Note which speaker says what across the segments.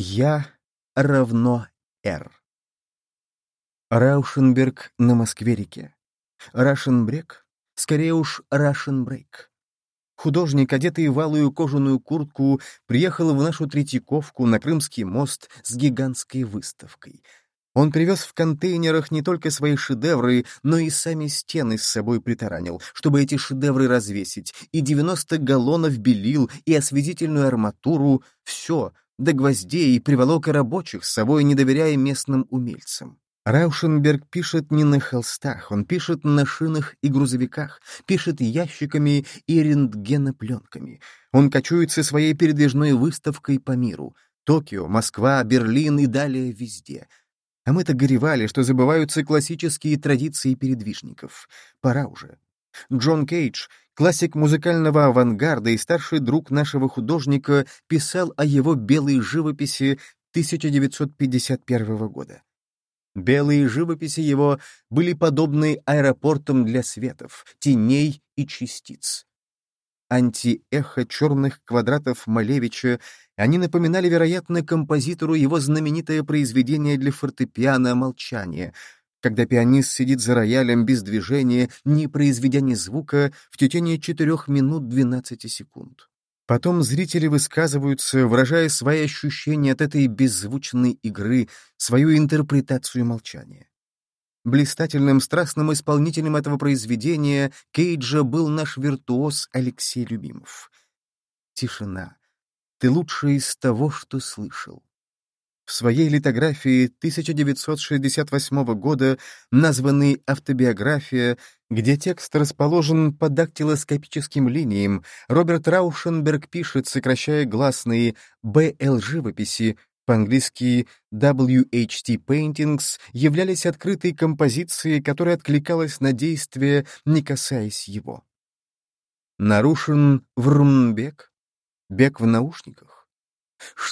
Speaker 1: Я равно Р. Раушенберг на Москве-реке. Рашенбрек, скорее уж Рашенбрейк. Художник, одетый в алую кожаную куртку, приехал в нашу Третьяковку на Крымский мост с гигантской выставкой. Он привез в контейнерах не только свои шедевры, но и сами стены с собой притаранил, чтобы эти шедевры развесить, и 90 галлонов белил, и осветительную арматуру — все — до гвоздей и приволока рабочих с собой, не доверяя местным умельцам. Раушенберг пишет не на холстах, он пишет на шинах и грузовиках, пишет ящиками и рентгенопленками. Он кочуется своей передвижной выставкой по миру. Токио, Москва, Берлин и далее везде. А мы-то горевали, что забываются классические традиции передвижников. Пора уже. Джон Кейдж, классик музыкального авангарда и старший друг нашего художника, писал о его белой живописи 1951 года. Белые живописи его были подобны аэропортам для светов, теней и частиц. Антиэхо черных квадратов Малевича, они напоминали, вероятно, композитору его знаменитое произведение для фортепиано «Молчание», когда пианист сидит за роялем без движения, не произведя ни звука, в течение четырех минут двенадцати секунд. Потом зрители высказываются, выражая свои ощущения от этой беззвучной игры, свою интерпретацию молчания. Блистательным страстным исполнителем этого произведения Кейджа был наш виртуоз Алексей Любимов. Тишина. Ты лучший из того, что слышал. В своей литографии 1968 года, названной «Автобиография», где текст расположен по дактилоскопическим линиям, Роберт Раушенберг пишет, сокращая гласные «БЛ живописи», по-английски WHT Paintings, являлись открытой композицией, которая откликалась на действие, не касаясь его. Нарушен врмбек, бег в наушниках.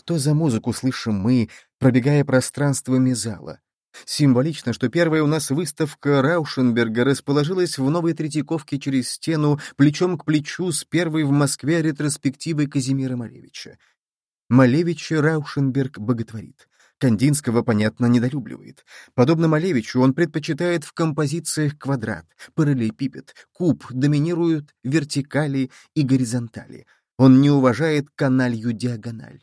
Speaker 1: Что за музыку слышим мы, пробегая пространствами зала? Символично, что первая у нас выставка Раушенберга расположилась в Новой Третьяковке через стену, плечом к плечу с первой в Москве ретроспективой Казимира Малевича. Малевича Раушенберг боготворит. Кандинского, понятно, недолюбливает. Подобно Малевичу, он предпочитает в композициях квадрат, параллелепипед, куб, доминируют вертикали и горизонтали. Он не уважает каналью диагональ.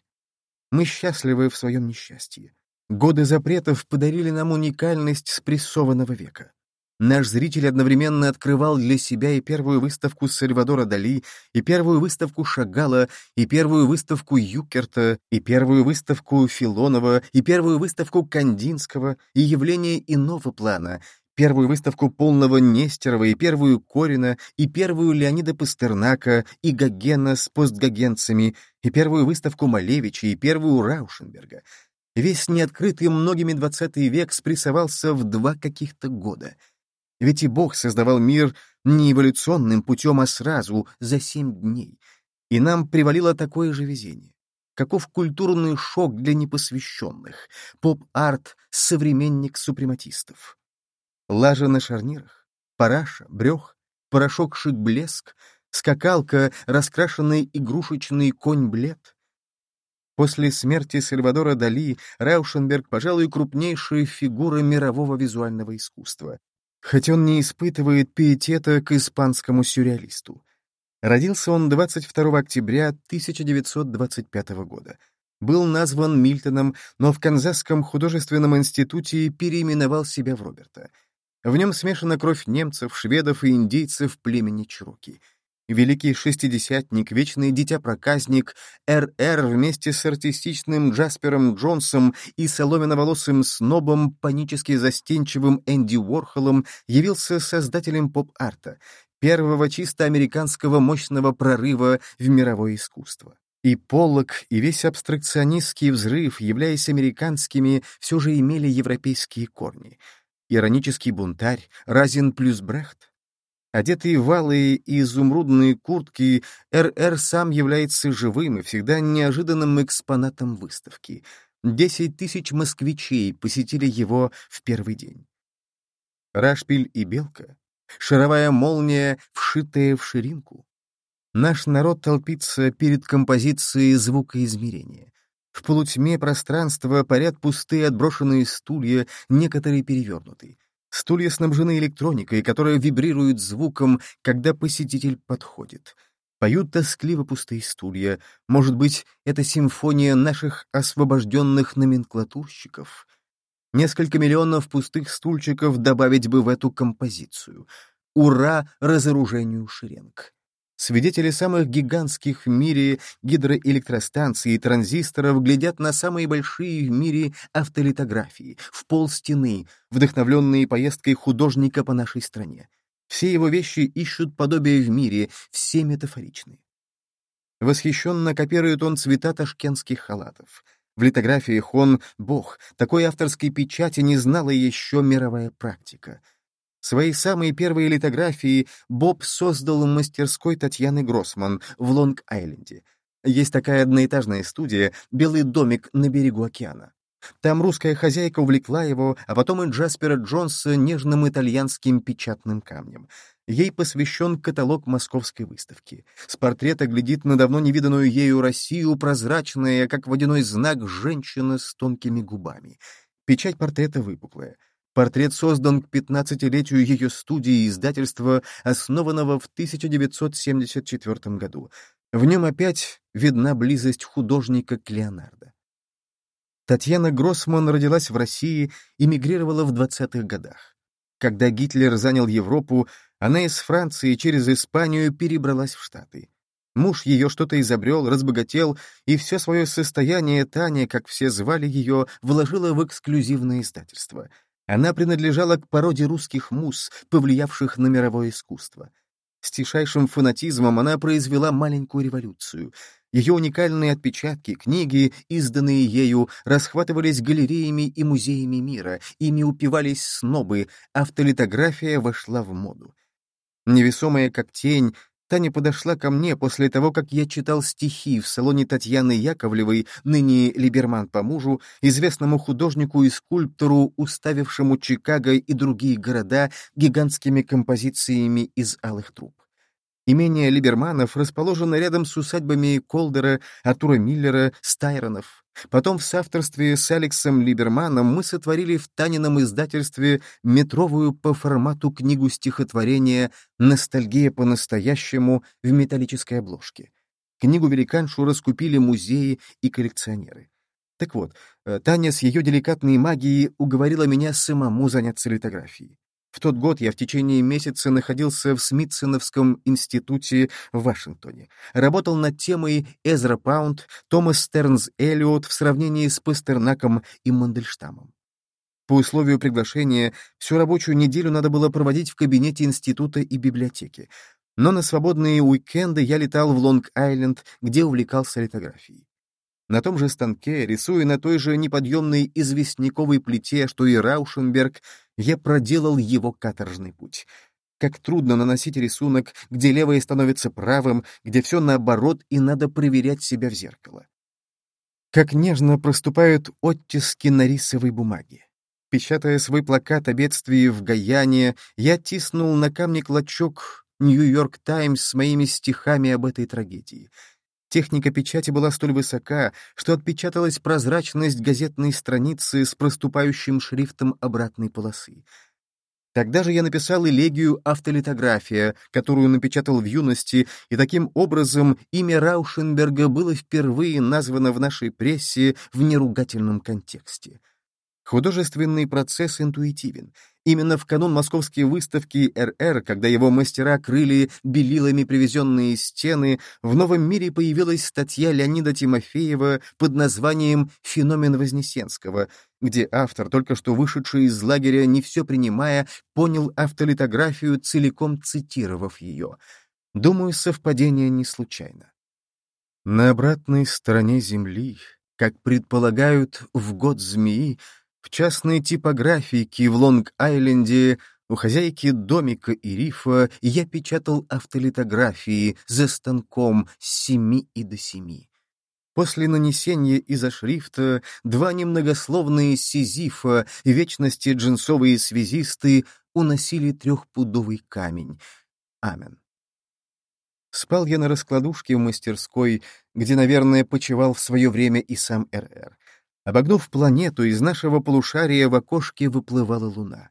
Speaker 1: Мы счастливы в своем несчастье. Годы запретов подарили нам уникальность спрессованного века. Наш зритель одновременно открывал для себя и первую выставку Сальвадора Дали, и первую выставку Шагала, и первую выставку Юкерта, и первую выставку Филонова, и первую выставку Кандинского, и явление иного плана, первую выставку полного Нестерова, и первую Корина, и первую Леонида Пастернака, и Гогена с постгогенцами, и первую выставку Малевича, и первую Раушенберга. Весь неоткрытый многими двадцатый век спрессовался в два каких-то года. Ведь и Бог создавал мир не эволюционным путем, а сразу, за семь дней. И нам привалило такое же везение. Каков культурный шок для непосвященных. Поп-арт — современник супрематистов лажа на шарнирах, параша, брех, порошок-шик-блеск, скакалка, раскрашенный игрушечный конь-блед. После смерти Сальвадора Дали Раушенберг, пожалуй, крупнейшая фигура мирового визуального искусства, хоть он не испытывает пиетета к испанскому сюрреалисту. Родился он 22 октября 1925 года. Был назван Мильтоном, но в Канзасском художественном институте переименовал себя в Роберта — в нем смешана кровь немцев, шведов и индейцев племени Чуруки. Великий шестидесятник, вечный дитя-проказник, РР вместе с артистичным Джаспером Джонсом и соломенноволосым снобом, панически застенчивым Энди Уорхолом, явился создателем поп-арта, первого чисто американского мощного прорыва в мировое искусство. И Поллок, и весь абстракционистский взрыв, являясь американскими, все же имели европейские корни — иронический бунтарь, Разин плюс Брехт. Одетый в и изумрудные куртки, РР сам является живым и всегда неожиданным экспонатом выставки. Десять тысяч москвичей посетили его в первый день. Рашпиль и Белка, шаровая молния, вшитая в ширинку. Наш народ толпится перед композицией звукоизмерения. В полутьме пространства парят пустые отброшенные стулья, некоторые перевернуты. Стулья снабжены электроникой, которая вибрирует звуком, когда посетитель подходит. Поют тоскливо пустые стулья. Может быть, это симфония наших освобожденных номенклатурщиков? Несколько миллионов пустых стульчиков добавить бы в эту композицию. Ура разоружению шеренг! Свидетели самых гигантских в мире гидроэлектростанций и транзисторов глядят на самые большие в мире автолитографии, в пол стены, вдохновленные поездкой художника по нашей стране. Все его вещи ищут подобие в мире, все метафоричны. Восхищенно копирует он цвета ташкентских халатов. В литографиях он — бог, такой авторской печати не знала еще мировая практика — Свои самые первые литографии Боб создал в мастерской Татьяны Гроссман в Лонг-Айленде. Есть такая одноэтажная студия «Белый домик на берегу океана». Там русская хозяйка увлекла его, а потом и Джаспера Джонса нежным итальянским печатным камнем. Ей посвящен каталог московской выставки. С портрета глядит на давно невиданную ею Россию прозрачная, как водяной знак, женщина с тонкими губами. Печать портрета выпуклая. Портрет создан к 15-летию ее студии и издательства, основанного в 1974 году. В нем опять видна близость художника к Леонардо. Татьяна Гроссман родилась в России, эмигрировала в 20-х годах. Когда Гитлер занял Европу, она из Франции через Испанию перебралась в Штаты. Муж ее что-то изобрел, разбогател, и все свое состояние Таня, как все звали ее, вложила в эксклюзивное издательство — она принадлежала к породе русских мус, повлиявших на мировое искусство. С тишайшим фанатизмом она произвела маленькую революцию. Ее уникальные отпечатки, книги, изданные ею, расхватывались галереями и музеями мира, ими упивались снобы, автолитография вошла в моду. Невесомая как тень, Таня подошла ко мне после того, как я читал стихи в салоне Татьяны Яковлевой, ныне Либерман по мужу, известному художнику и скульптору, уставившему Чикаго и другие города гигантскими композициями из алых труб. Имение Либерманов расположено рядом с усадьбами Колдера, Артура Миллера, Стайронов. Потом в соавторстве с Алексом Либерманом мы сотворили в Танином издательстве метровую по формату книгу стихотворения «Ностальгия по-настоящему» в металлической обложке. Книгу великаншу раскупили музеи и коллекционеры. Так вот, э, Таня с ее деликатной магией уговорила меня самому заняться литографией. В тот год я в течение месяца находился в Смитсоновском институте в Вашингтоне. Работал над темой Эзра Паунд, Томас Стернс Эллиот в сравнении с Пастернаком и Мандельштамом. По условию приглашения, всю рабочую неделю надо было проводить в кабинете института и библиотеки. Но на свободные уикенды я летал в Лонг-Айленд, где увлекался литографией. На том же станке, рисуя на той же неподъемной известняковой плите, что и Раушенберг, я проделал его каторжный путь. Как трудно наносить рисунок, где левое становится правым, где все наоборот, и надо проверять себя в зеркало. Как нежно проступают оттиски на рисовой бумаге. Печатая свой плакат о бедствии в Гаяне, я тиснул на камне клочок «Нью-Йорк Таймс» с моими стихами об этой трагедии — Техника печати была столь высока, что отпечаталась прозрачность газетной страницы с проступающим шрифтом обратной полосы. Тогда же я написал элегию «Автолитография», которую напечатал в юности, и таким образом имя Раушенберга было впервые названо в нашей прессе в неругательном контексте. Художественный процесс интуитивен — Именно в канун московской выставки РР, когда его мастера крыли белилами привезенные стены, в «Новом мире» появилась статья Леонида Тимофеева под названием «Феномен Вознесенского», где автор, только что вышедший из лагеря, не все принимая, понял автолитографию, целиком цитировав ее. Думаю, совпадение не случайно. На обратной стороне Земли, как предполагают в год змеи, в частной типографии в Лонг-Айленде у хозяйки домика и рифа я печатал автолитографии за станком с семи и до семи. После нанесения из-за шрифта два немногословные сизифа, вечности джинсовые связисты, уносили трехпудовый камень. Амен. Спал я на раскладушке в мастерской, где, наверное, почевал в свое время и сам РР. Обогнув планету, из нашего полушария в окошке выплывала луна.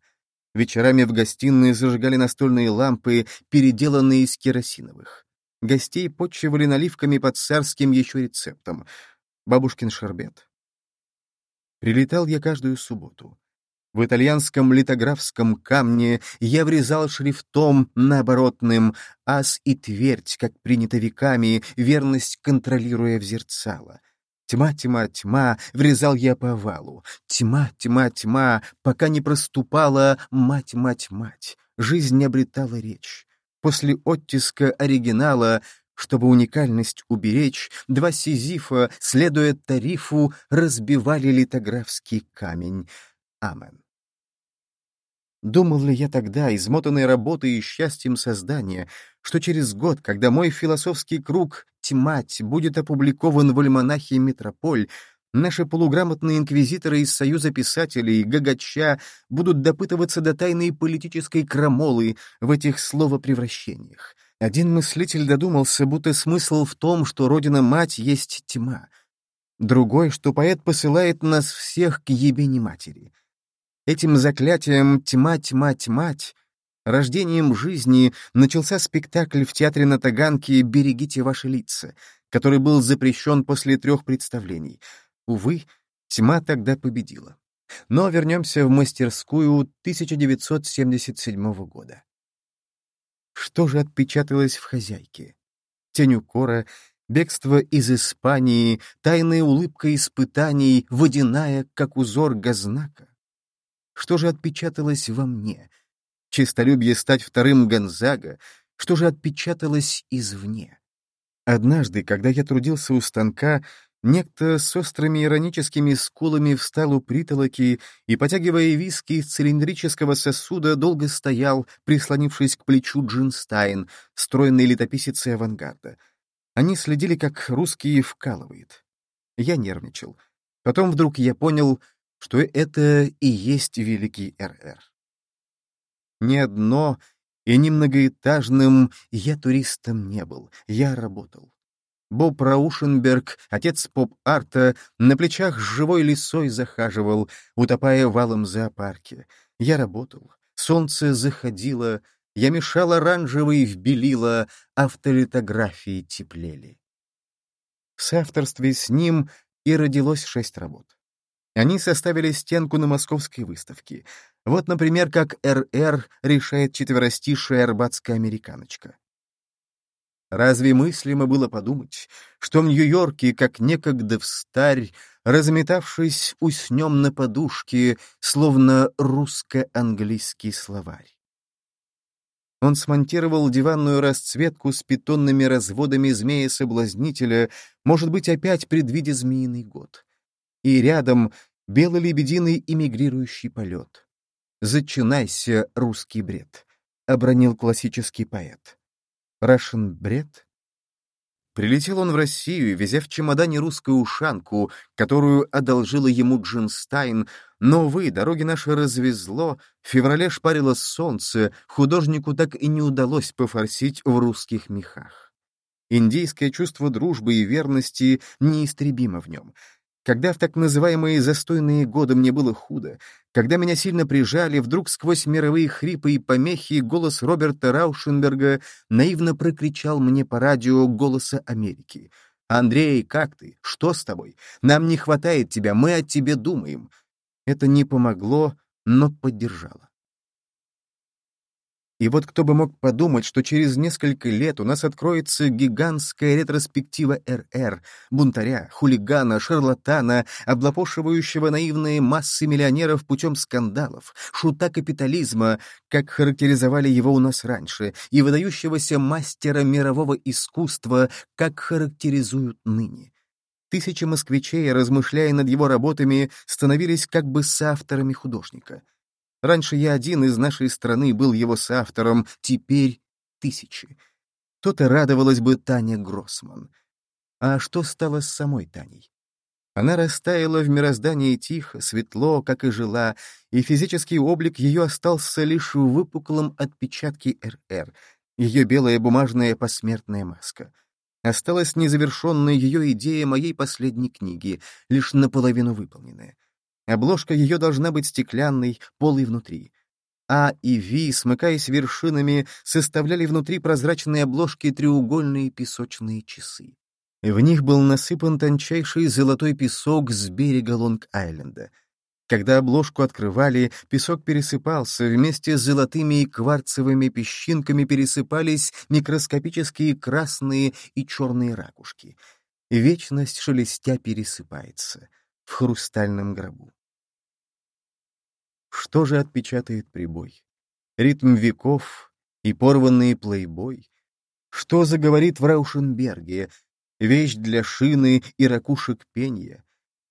Speaker 1: Вечерами в гостиной зажигали настольные лампы, переделанные из керосиновых. Гостей почивали наливками под царским еще рецептом — бабушкин шарбет. Прилетал я каждую субботу. В итальянском литографском камне я врезал шрифтом наоборотным «ас и твердь», как принято веками, верность контролируя в зерцало. Тьма, тьма, тьма, врезал я по овалу. Тьма, тьма, тьма, пока не проступала мать, мать, мать. Жизнь не обретала речь. После оттиска оригинала чтобы уникальность уберечь, два сизифа, следуя тарифу, разбивали литографский камень. Амен. Думал ли я тогда, измотанной работой и счастьем создания, что через год, когда мой философский круг «Тьмать» будет опубликован в альманахе «Метрополь», наши полуграмотные инквизиторы из Союза писателей, гагача, будут допытываться до тайной политической крамолы в этих словопревращениях. Один мыслитель додумался, будто смысл в том, что Родина-Мать есть тьма. Другой, что поэт посылает нас всех к ебени матери. Этим заклятием «тьма, тьма, тьмать» рождением жизни начался спектакль в театре на Таганке «Берегите ваши лица», который был запрещен после трех представлений. Увы, тьма тогда победила. Но вернемся в мастерскую 1977 года. Что же отпечаталось в хозяйке? Тень укора, бегство из Испании, тайная улыбка испытаний, водяная, как узор газнака. Что же отпечаталось во мне? Чистолюбие стать вторым Гонзага? Что же отпечаталось извне? Однажды, когда я трудился у станка, некто с острыми ироническими скулами встал у притолоки и, потягивая виски из цилиндрического сосуда, долго стоял, прислонившись к плечу Джинстайн, стройной летописицы авангарда. Они следили, как русский вкалывает. Я нервничал. Потом вдруг я понял, что это и есть великий РР. Ни одно и ни многоэтажным я туристом не был, я работал. Боб Раушенберг, отец поп-арта, на плечах с живой лисой захаживал, утопая валом зоопарке. Я работал. Солнце заходило, я мешал оранжевый в белила, автолитографии теплели. В соавторстве с ним и родилось шесть работ. Они составили стенку на московской выставке. Вот, например, как РР решает четверостишая арбатская американочка. Разве мыслимо было подумать, что в Нью-Йорке, как некогда в старь, разметавшись, уснем на подушке, словно русско-английский словарь? Он смонтировал диванную расцветку с питонными разводами змея-соблазнителя, может быть, опять предвидя змеиный год и рядом бело-лебединый эмигрирующий полет. «Зачинайся, русский бред», — обронил классический поэт. «Russian bread?» Прилетел он в Россию, везя в чемодане русскую ушанку, которую одолжила ему Джин Стайн, но, увы, дороги наши развезло, в феврале шпарило солнце, художнику так и не удалось пофорсить в русских мехах. Индийское чувство дружбы и верности неистребимо в нем. Когда в так называемые застойные годы мне было худо, когда меня сильно прижали, вдруг сквозь мировые хрипы и помехи голос Роберта Раушенберга наивно прокричал мне по радио голоса Америки. «Андрей, как ты? Что с тобой? Нам не хватает тебя, мы о тебе думаем». Это не помогло, но поддержало. И вот кто бы мог подумать, что через несколько лет у нас откроется гигантская ретроспектива РР, бунтаря, хулигана, шарлатана, облапошивающего наивные массы миллионеров путем скандалов, шута капитализма, как характеризовали его у нас раньше, и выдающегося мастера мирового искусства, как характеризуют ныне. Тысячи москвичей, размышляя над его работами, становились как бы соавторами художника. Раньше я один из нашей страны был его соавтором, теперь тысячи. То-то радовалась бы Таня Гроссман. А что стало с самой Таней? Она растаяла в мироздании тихо, светло, как и жила, и физический облик ее остался лишь в выпуклом отпечатке РР. ее белая бумажная посмертная маска. Осталась незавершенная ее идея моей последней книги, лишь наполовину выполненная. Обложка ее должна быть стеклянной, полой внутри. А и Ви, смыкаясь вершинами, составляли внутри прозрачной обложки треугольные песочные часы. В них был насыпан тончайший золотой песок с берега Лонг-Айленда. Когда обложку открывали, песок пересыпался, вместе с золотыми и кварцевыми песчинками пересыпались микроскопические красные и черные ракушки. Вечность шелестя пересыпается в хрустальном гробу. Что же отпечатает прибой? Ритм веков и порванный плейбой? Что заговорит в Раушенберге? Вещь для шины и ракушек пенья?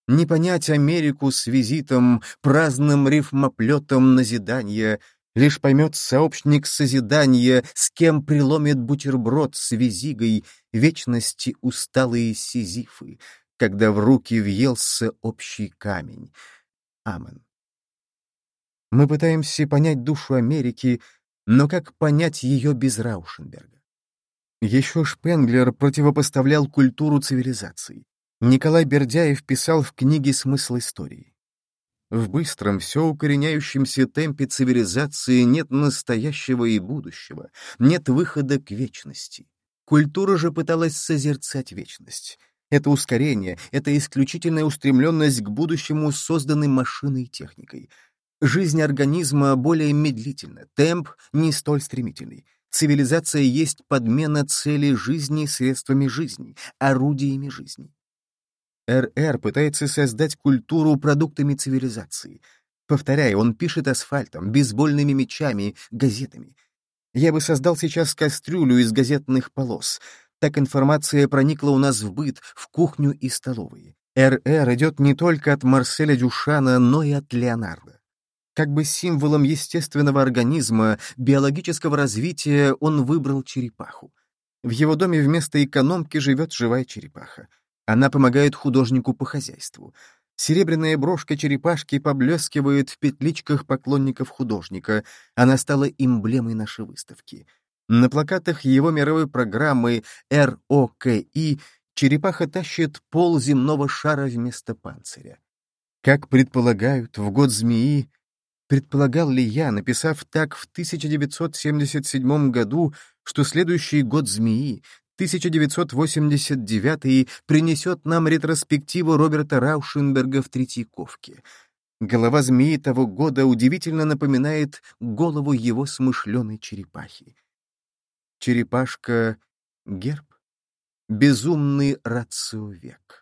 Speaker 1: Не понять Америку с визитом, праздным рифмоплетом назидания, Лишь поймет сообщник созидания, с кем приломит бутерброд с визигой вечности усталые сизифы, когда в руки въелся общий камень. Амен. Мы пытаемся понять душу Америки, но как понять ее без Раушенберга? Еще Шпенглер противопоставлял культуру цивилизации. Николай Бердяев писал в книге «Смысл истории». В быстром, все укореняющемся темпе цивилизации нет настоящего и будущего, нет выхода к вечности. Культура же пыталась созерцать вечность. Это ускорение, это исключительная устремленность к будущему, созданной машиной и техникой. Жизнь организма более медлительна, темп не столь стремительный. Цивилизация есть подмена цели жизни средствами жизни, орудиями жизни. РР пытается создать культуру продуктами цивилизации. Повторяю, он пишет асфальтом, бейсбольными мечами, газетами. Я бы создал сейчас кастрюлю из газетных полос. Так информация проникла у нас в быт, в кухню и столовые. РР идет не только от Марселя Дюшана, но и от Леонардо. Как бы символом естественного организма, биологического развития он выбрал черепаху. В его доме вместо экономки живет живая черепаха. Она помогает художнику по хозяйству. Серебряная брошка черепашки поблескивает в петличках поклонников художника. Она стала эмблемой нашей выставки. На плакатах его мировой программы РОКИ черепаха тащит пол земного шара вместо панциря. Как предполагают, в год змеи Предполагал ли я, написав так в 1977 году, что следующий год змеи, 1989 принесет нам ретроспективу Роберта Раушенберга в Третьяковке. Голова змеи того года удивительно напоминает голову его смышленой черепахи. Черепашка — герб, безумный рациовек.